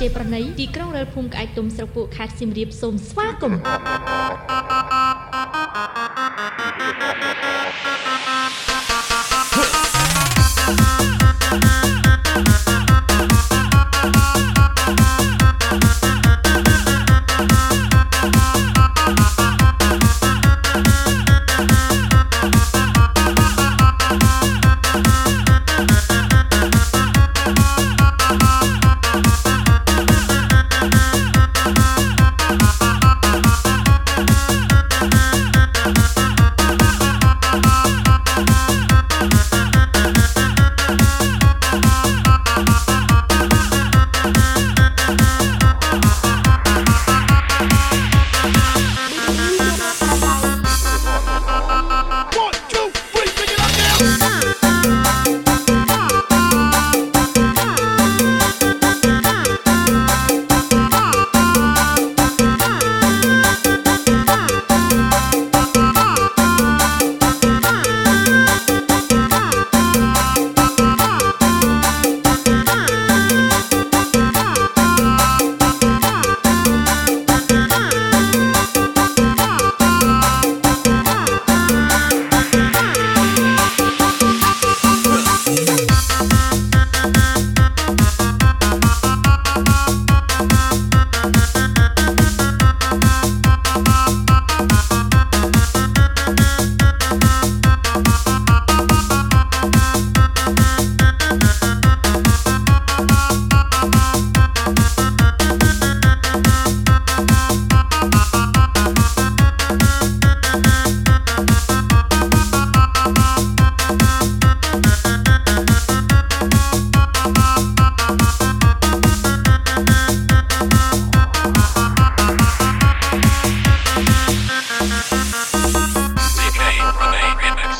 ជេប្រណីទីក្រុងរលភូមិក្អែកទុំស្រុកពួកខេត្តសៀមរាបសូមស្វាគមន៍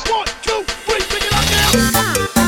One, two, three, pick.